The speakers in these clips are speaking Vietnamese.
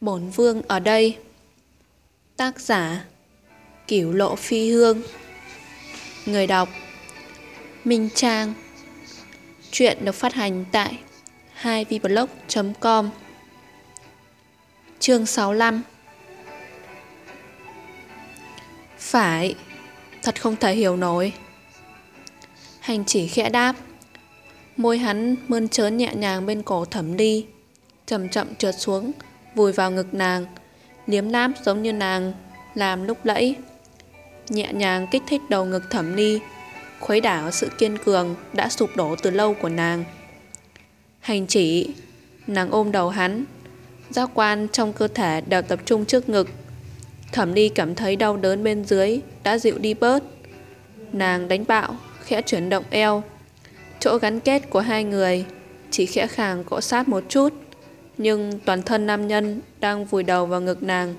Bổn vương ở đây. Tác giả Cửu lộ phi hương. Người đọc, Minh Trang. Chuyện được phát hành tại 2vblog.com Chương 65 Phải, Thật không thể hiểu nổi. Hành chỉ khẽ đáp. Môi hắn mơn trớn nhẹ nhàng bên cổ thẩm đi, Chậm chậm trượt xuống. Vùi vào ngực nàng. Liếm láp giống như nàng Làm lúc lẫy. Nhẹ nhàng kích thích đầu ngực thẩm ly Khuấy đảo sự kiên cường Đã sụp đổ từ lâu của nàng. Hành chỉ, Nàng ôm đầu hắn. Giác quan trong cơ thể đều tập trung trước ngực. Thẩm ly cảm thấy đau đớn bên dưới Đã dịu đi bớt. Nàng đánh bạo, Khẽ chuyển động eo. Chỗ gắn kết của hai người Chỉ khẽ khàng cọ sát một chút. Nhưng toàn thân nam nhân Đang vùi đầu vào ngực nàng,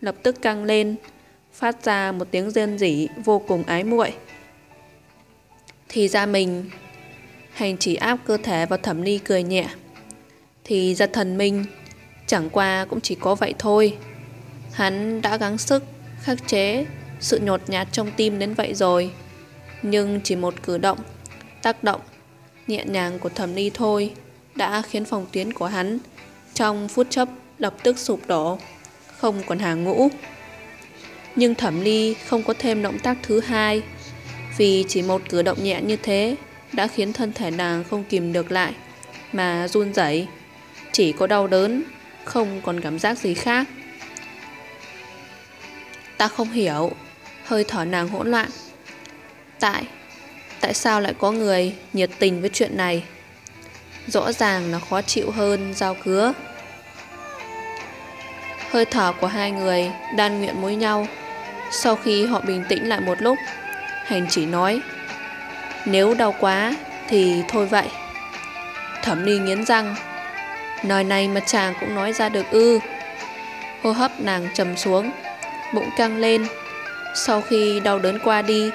Lập tức căng lên, Phát ra một tiếng rên rỉ vô cùng ái muội. Thì ra mình, Hành chỉ áp cơ thể vào thẩm ly cười nhẹ. Thì ra thần minh, Chẳng qua cũng chỉ có vậy thôi. Hắn đã gắng sức, Khắc chế Sự nhột nhạt trong tim đến vậy rồi. Nhưng chỉ một cử động, Tác động Nhẹ nhàng của thẩm ly thôi, Đã khiến phòng tuyến của hắn trong phút chốc, lập tức sụp đổ, Không còn hàng ngũ. Nhưng thẩm ly không có thêm động tác thứ hai, Vì chỉ một cử động nhẹ như thế Đã khiến thân thể nàng không kìm được lại, Mà run rẩy, Chỉ có đau đớn, Không còn cảm giác gì khác. Ta không hiểu, Hơi thở nàng hỗn loạn. Tại Tại sao lại có người nhiệt tình với chuyện này? Rõ ràng là khó chịu hơn giao cứa. Hơi thở của hai người đan nguyện mối nhau. Sau khi họ bình tĩnh lại một lúc, Hành chỉ nói, Nếu đau quá thì thôi vậy. Thẩm ni nghiến răng Nói này mà chàng cũng nói ra được ư. Hô hấp nàng trầm xuống, Bụng căng lên. Sau khi đau đớn qua đi,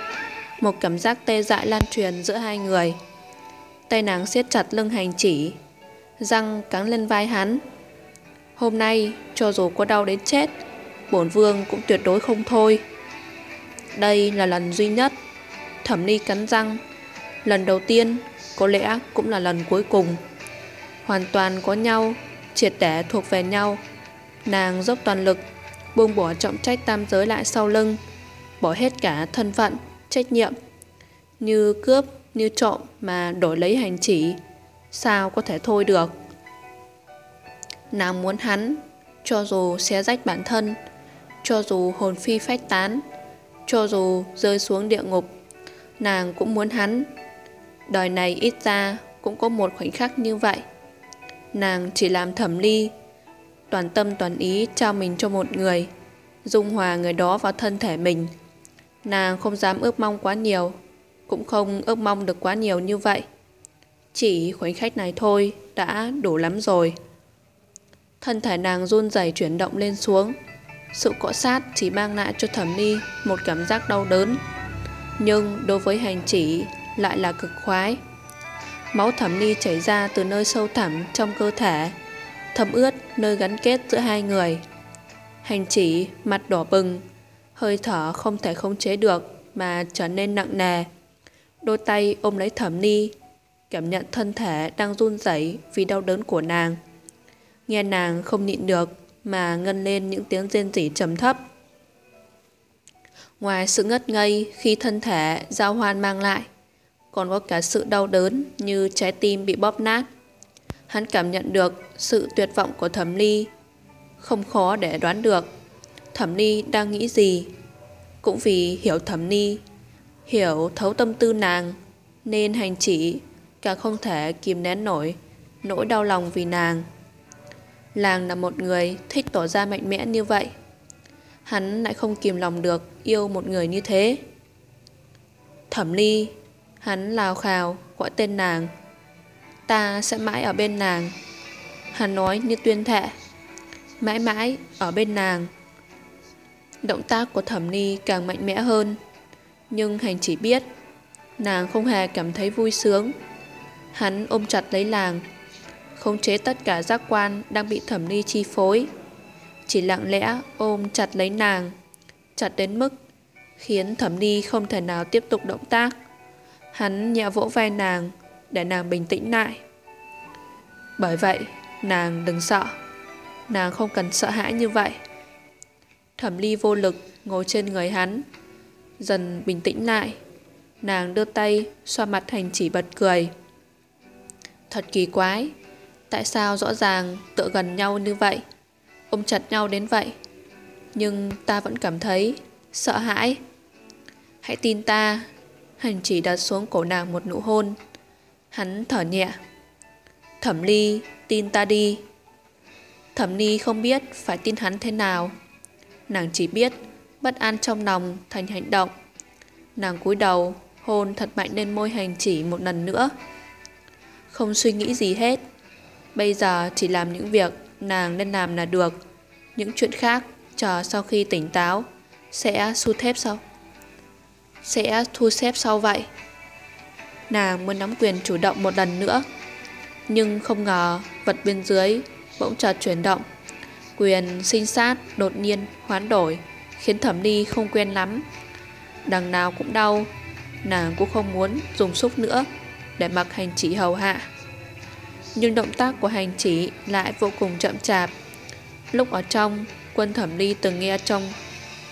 Một cảm giác tê dại lan truyền giữa hai người. Tay nàng siết chặt lưng hành chỉ Răng cắn lên vai hắn. Hôm nay cho dù có đau đến chết Bổn vương cũng tuyệt đối không thôi. Đây là lần duy nhất Thẩm ni cắn răng. Lần đầu tiên Có lẽ cũng là lần cuối cùng. Hoàn toàn có nhau Triệt để thuộc về nhau. Nàng dốc toàn lực buông bỏ trọng trách tam giới lại sau lưng Bỏ hết cả thân phận Trách nhiệm. Như cướp, như trộm Mà đổi lấy hành chỉ, Sao có thể thôi được? Nàng muốn hắn, Cho dù xé rách bản thân, Cho dù hồn phi phách tán, Cho dù rơi xuống địa ngục, Nàng cũng muốn hắn. Đời này ít ra Cũng có một khoảnh khắc như vậy. Nàng chỉ làm thẩm ly, Toàn tâm toàn ý trao mình cho một người, Dung hòa người đó vào thân thể mình. Nàng không dám ước mong quá nhiều. Cũng không ước mong được quá nhiều như vậy. Chỉ khoảnh khắc này thôi Đã đủ lắm rồi. Thân thể nàng run rẩy chuyển động lên xuống. Sự cọ sát chỉ mang lại cho thẩm ly Một cảm giác đau đớn. Nhưng đối với hành chỉ Lại là cực khoái. Máu thẩm ly chảy ra từ nơi sâu thẳm Trong cơ thể, Thấm ướt nơi gắn kết giữa hai người. Hành chỉ mặt đỏ bừng, Hơi thở không thể không chế được Mà trở nên nặng nề. Đôi tay ôm lấy thẩm ni, Cảm nhận thân thể đang run rẩy Vì đau đớn của nàng. Nghe nàng không nhịn được Mà ngân lên những tiếng rên rỉ trầm thấp. Ngoài sự ngất ngây Khi thân thể giao hoan mang lại, Còn có cả sự đau đớn Như trái tim bị bóp nát. Hắn cảm nhận được sự tuyệt vọng của thẩm ly Không khó để đoán được Thẩm ly đang nghĩ gì. Cũng vì hiểu thẩm ni Hiểu thấu tâm tư nàng, Nên hành chỉ, Càng không thể kìm nén nổi, Nỗi đau lòng vì nàng. Làng là một người thích tỏ ra mạnh mẽ như vậy. Hắn lại không kìm lòng được Yêu một người như thế. Thẩm ly, Hắn lào khào, gọi tên nàng. Ta sẽ mãi ở bên nàng. Hắn nói như tuyên thệ. Mãi mãi ở bên nàng. Động tác của thẩm Ly càng mạnh mẽ hơn. Nhưng hành chỉ biết Nàng không hề cảm thấy vui sướng Hắn ôm chặt lấy làng Khống chế tất cả giác quan Đang bị thẩm ly chi phối chỉ lặng lẽ ôm chặt lấy nàng, chặt đến mức khiến thẩm ly không thể nào tiếp tục động tác. Hắn nhẹ vỗ vai nàng để nàng bình tĩnh lại. Bởi vậy, nàng đừng sợ. Nàng không cần sợ hãi như vậy. Thẩm ly vô lực ngồi trên người hắn, dần bình tĩnh lại. Nàng đưa tay xoa mặt hành chỉ bật cười. Thật kỳ quái, tại sao rõ ràng tựa gần nhau như vậy, ôm chặt nhau đến vậy. Nhưng ta vẫn cảm thấy sợ hãi. Hãy tin ta, hành chỉ đặt xuống cổ nàng một nụ hôn. Hắn thở nhẹ. Thẩm ly, tin ta đi. Thẩm ly không biết phải tin hắn thế nào. Nàng chỉ biết bất an trong lòng, thành hành động. Nàng cúi đầu, hôn thật mạnh lên môi hành chỉ một lần nữa. Không suy nghĩ gì hết. Bây giờ chỉ làm những việc nàng nên làm là được. Những chuyện khác, chờ sau khi tỉnh táo, sẽ thu thép sau. Sẽ thu xếp sau vậy. Nàng muốn nắm quyền chủ động một lần nữa. Nhưng không ngờ vật bên dưới bỗng chợt chuyển động. Quyền sinh sát đột nhiên hoán đổi khiến thẩm ly không quen lắm. Đằng nào cũng đau, nàng cũng không muốn dùng xúc nữa để mặc hành chỉ hầu hạ. Nhưng động tác của hành chỉ lại vô cùng chậm chạp. Lúc ở trong, quân thẩm ly từng nghe trong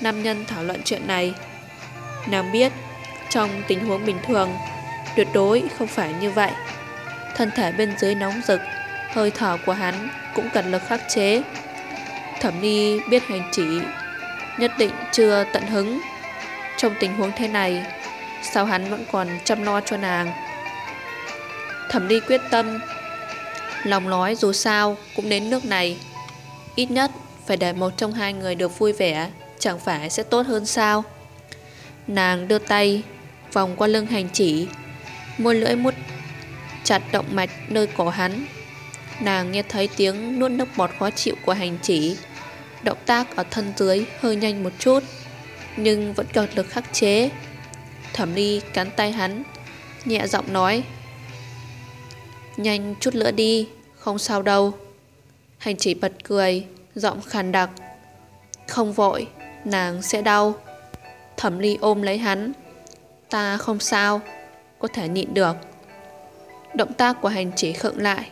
nam nhân thảo luận chuyện này. Nàng biết, trong tình huống bình thường, tuyệt đối không phải như vậy. Thân thể bên dưới nóng rực, hơi thở của hắn cũng cần lực khắc chế. Thẩm ly biết hành chỉ nhất định chưa tận hứng. Trong tình huống thế này, sao hắn vẫn còn chăm lo cho nàng? Thẩm đi quyết tâm, lòng nói dù sao cũng đến nước này. Ít nhất phải để một trong hai người được vui vẻ, chẳng phải sẽ tốt hơn sao? Nàng đưa tay, vòng qua lưng hành chỉ, môi lưỡi mút chặt động mạch nơi cổ hắn. Nàng nghe thấy tiếng nuốt nước bọt khó chịu của hành chỉ, Động tác ở thân dưới hơi nhanh một chút, Nhưng vẫn còn lực khắc chế. Thẩm ly cắn tay hắn, Nhẹ giọng nói, Nhanh chút nữa đi, Không sao đâu. Hành chỉ bật cười, Giọng khàn đặc, Không vội, Nàng sẽ đau. Thẩm ly ôm lấy hắn, Ta không sao, Có thể nhịn được. Động tác của hành chỉ khựng lại,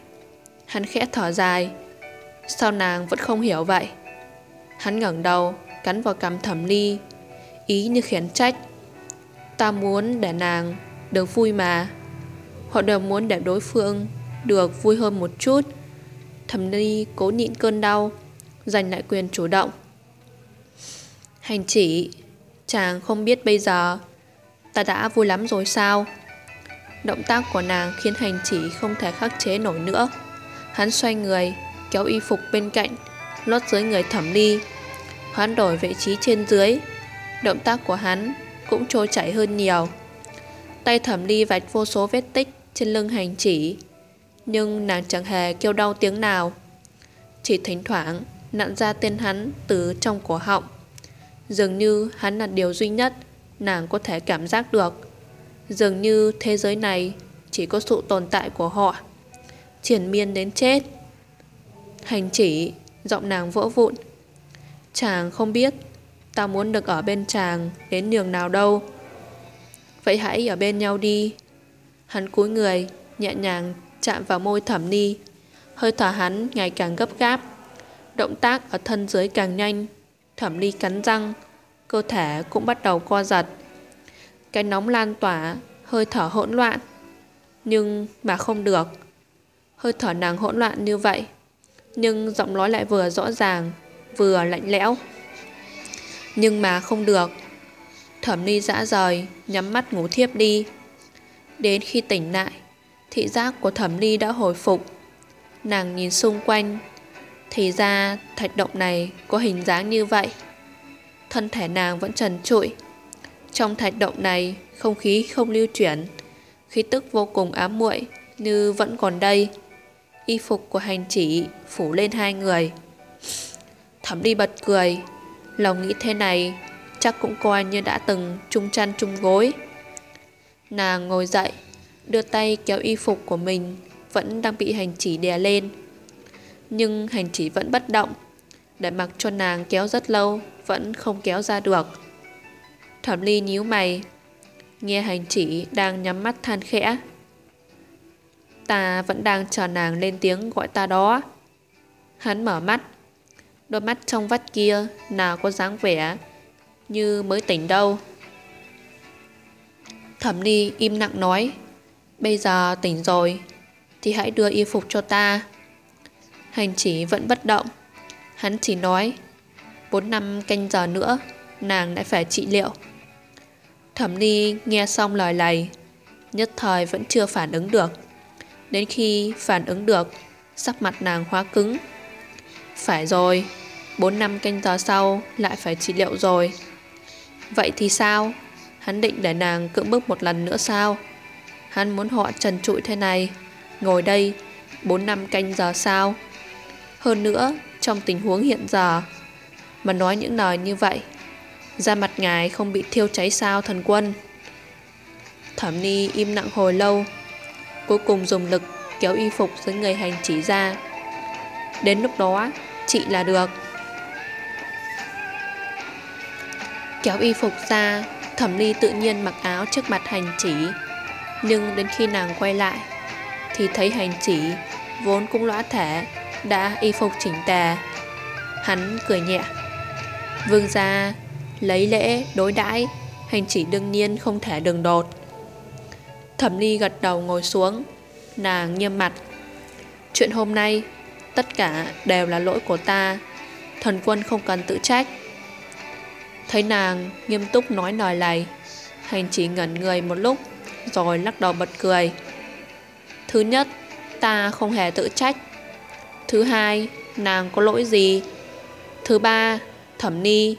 Hắn khẽ thở dài, Sao nàng vẫn không hiểu vậy? Hắn ngẩng đầu, cắn vào cằm thẩm ly, ý như khiển trách. Ta muốn để nàng được vui mà. Họ đều muốn để đối phương được vui hơn một chút. Thẩm ly cố nhịn cơn đau, giành lại quyền chủ động. Hành chỉ, chàng không biết bây giờ ta đã vui lắm rồi sao? Động tác của nàng khiến hành chỉ không thể khắc chế nổi nữa. Hắn xoay người, kéo y phục bên cạnh, lót dưới người thẩm ly. Hoán đổi vị trí trên dưới. Động tác của hắn cũng trôi chảy hơn nhiều. Tay thẩm ly vạch vô số vết tích trên lưng hành chỉ, nhưng nàng chẳng hề kêu đau tiếng nào. Chỉ thỉnh thoảng nặn ra tên hắn từ trong cổ họng. Dường như hắn là điều duy nhất nàng có thể cảm giác được. Dường như thế giới này chỉ có sự tồn tại của họ. Triển miên đến chết. Hành chỉ giọng nàng vỡ vụn. Chàng không biết, Ta muốn được ở bên chàng Đến nhường nào đâu. Vậy hãy ở bên nhau đi. Hắn cúi người, Nhẹ nhàng chạm vào môi thẩm ni. Hơi thở hắn ngày càng gấp gáp. Động tác ở thân dưới càng nhanh. Thẩm ni cắn răng, Cơ thể cũng bắt đầu co giật. Cái nóng lan tỏa, Hơi thở hỗn loạn. Nhưng mà không được. Hơi thở nàng hỗn loạn như vậy. Nhưng giọng nói lại vừa rõ ràng vừa lạnh lẽo. Nhưng mà không được. Thẩm ni dã rời, nhắm mắt ngủ thiếp đi. Đến khi tỉnh lại, thị giác của thẩm ni đã hồi phục. Nàng nhìn xung quanh, thì ra thạch động này có hình dáng như vậy. Thân thể nàng vẫn trần trụi. Trong thạch động này, không khí không lưu chuyển, khí tức vô cùng ám muội như vẫn còn đây. Y phục của hành chỉ phủ lên hai người. Thẩm đi bật cười Lòng nghĩ thế này Chắc cũng coi như đã từng chung chăn chung gối Nàng ngồi dậy Đưa tay kéo y phục của mình Vẫn đang bị hành chỉ đè lên Nhưng hành chỉ vẫn bất động để mặc cho nàng kéo rất lâu vẫn không kéo ra được. Thẩm ly nhíu mày, nghe hành chỉ đang nhắm mắt than khẽ. Ta vẫn đang chờ nàng lên tiếng gọi ta đó. Hắn mở mắt, đôi mắt trong vắt kia nào có dáng vẻ như mới tỉnh đâu. Thẩm ni im lặng nói, bây giờ tỉnh rồi, thì hãy đưa y phục cho ta. Hành chỉ vẫn bất động, hắn chỉ nói, 4 năm canh giờ nữa, nàng lại phải trị liệu. Thẩm ni nghe xong lời này, nhất thời vẫn chưa phản ứng được. Đến khi phản ứng được, sắc mặt nàng hóa cứng. Phải rồi, 4 năm canh giờ sau lại phải trị liệu rồi. Vậy thì sao? Hắn định để nàng cưỡng bức một lần nữa sao? Hắn muốn họ trần trụi thế này, ngồi đây 4 năm canh giờ sao? Hơn nữa, trong tình huống hiện giờ, mà nói những lời như vậy, da mặt ngài không bị thiêu cháy sao thần quân? Thẩm Ni im lặng hồi lâu, cuối cùng dùng lực kéo y phục dưới người hành chỉ ra. Đến lúc đó, chị là được. Kéo y phục ra, Thẩm Ly tự nhiên mặc áo trước mặt hành chỉ. Nhưng đến khi nàng quay lại, thì thấy hành chỉ, vốn cũng lõa thể, đã y phục chỉnh tề. Hắn cười nhẹ. Vương gia lấy lễ đối đãi hành chỉ đương nhiên không thể đường đột. Thẩm Ly gật đầu ngồi xuống, nàng nghiêm mặt. Chuyện hôm nay, tất cả đều là lỗi của ta, thần quân không cần tự trách. Thấy nàng nghiêm túc nói lời này, hành chỉ ngẩn người một lúc, rồi lắc đầu bật cười. Thứ nhất, ta không hề tự trách. Thứ hai, nàng có lỗi gì? Thứ ba, thẩm ni,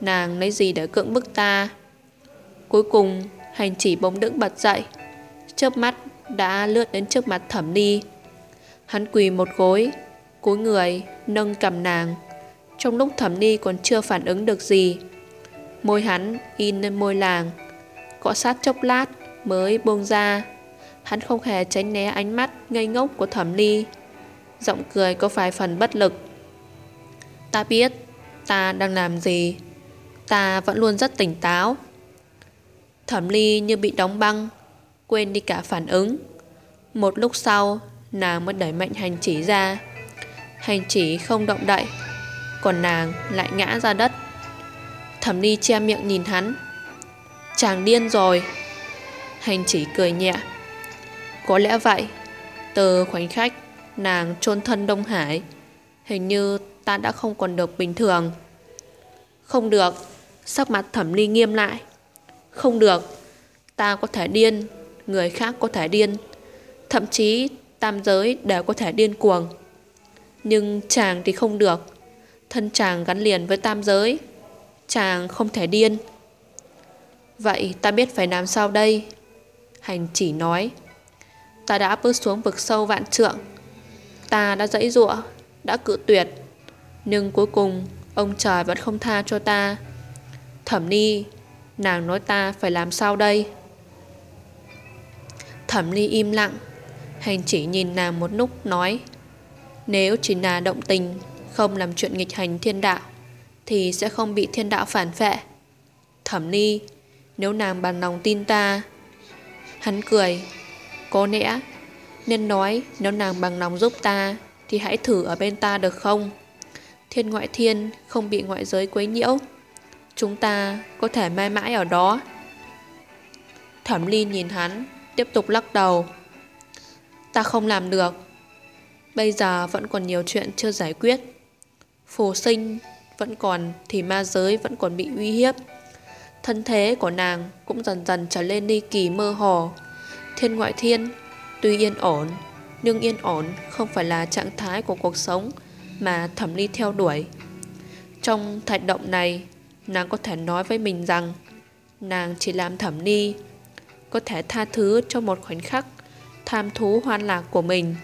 nàng lấy gì để cưỡng bức ta? Cuối cùng, hành chỉ bỗng đứng bật dậy, chớp mắt đã lướt đến trước mặt thẩm ni. Hắn quỳ một gối, cúi người, nâng cầm nàng. Trong lúc thẩm ni còn chưa phản ứng được gì, môi hắn in lên môi làng, cọ sát chốc lát mới buông ra. Hắn không hề tránh né ánh mắt ngây ngốc của thẩm ni. Giọng cười có vài phần bất lực. Ta biết ta đang làm gì. Ta vẫn luôn rất tỉnh táo. Thẩm ly như bị đóng băng, quên đi cả phản ứng. Một lúc sau, nàng mới đẩy mạnh hành chỉ ra. Hành chỉ không động đậy, còn nàng lại ngã ra đất. Thẩm ly che miệng nhìn hắn. Chàng điên rồi. Hành chỉ cười nhẹ. Có lẽ vậy, từ khoảnh khắc nàng chôn thân Đông Hải, hình như ta đã không còn được bình thường. Không được, sắc mặt thẩm ly nghiêm lại. Không được, ta có thể điên, người khác có thể điên, thậm chí tam giới đều có thể điên cuồng. Nhưng chàng thì không được, thân chàng gắn liền với tam giới, chàng không thể điên. Vậy ta biết phải làm sao đây? Hành chỉ nói, ta đã bước xuống vực sâu vạn trượng, ta đã dãy dụa, đã cự tuyệt, nhưng cuối cùng ông trời vẫn không tha cho ta. Thẩm Ni, nàng nói ta phải làm sao đây? Thẩm Ly im lặng, hành chỉ nhìn nàng một lúc nói Nếu chỉ là động tình, không làm chuyện nghịch hành thiên đạo, thì sẽ không bị thiên đạo phản phệ. Thẩm Ly, nếu nàng bằng lòng tin ta. Hắn cười, có lẽ nên nói nếu nàng bằng lòng giúp ta thì hãy thử ở bên ta được không? Thiên ngoại thiên không bị ngoại giới quấy nhiễu. Chúng ta có thể mãi mãi ở đó. Thẩm Ly nhìn hắn, tiếp tục lắc đầu. Ta không làm được. Bây giờ vẫn còn nhiều chuyện chưa giải quyết. Phù sinh vẫn còn thì ma giới vẫn còn bị uy hiếp. Thân thế của nàng cũng dần dần trở lên đi kỳ mơ hồ. Thiên ngoại thiên tuy yên ổn, nhưng yên ổn không phải là trạng thái của cuộc sống mà thẩm ly theo đuổi. Trong thạch động này, nàng có thể nói với mình rằng nàng chỉ làm thẩm ly, có thể tha thứ cho một khoảnh khắc tham thú hoan lạc của mình.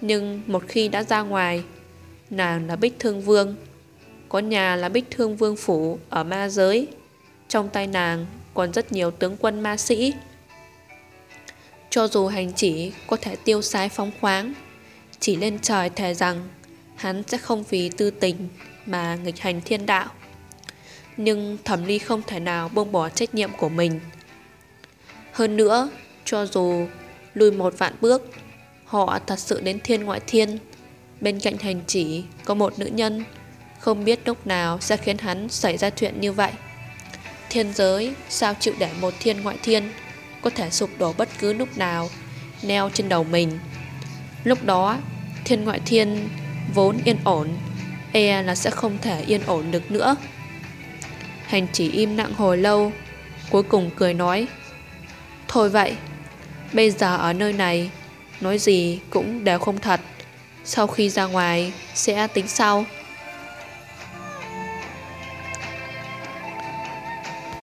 Nhưng một khi đã ra ngoài, nàng là Bích Thương Vương, có nhà là Bích Thương Vương Phủ ở ma giới. Trong tay nàng còn rất nhiều tướng quân ma sĩ. Cho dù hành chỉ có thể tiêu sái phóng khoáng, chỉ lên trời thề rằng hắn sẽ không vì tư tình mà nghịch hành thiên đạo. Nhưng thẩm ly không thể nào buông bỏ trách nhiệm của mình. Hơn nữa, cho dù lùi một vạn bước, họ thật sự đến thiên ngoại thiên. Bên cạnh hành chỉ có một nữ nhân, không biết lúc nào sẽ khiến hắn xảy ra chuyện như vậy. Thiên giới sao chịu để một thiên ngoại thiên có thể sụp đổ bất cứ lúc nào, neo trên đầu mình. Lúc đó, thiên ngoại thiên vốn yên ổn, e là sẽ không thể yên ổn được nữa. Hành chỉ im lặng hồi lâu, cuối cùng cười nói, Thôi vậy, bây giờ ở nơi này, nói gì cũng đều không thật. Sau khi ra ngoài, sẽ tính sau.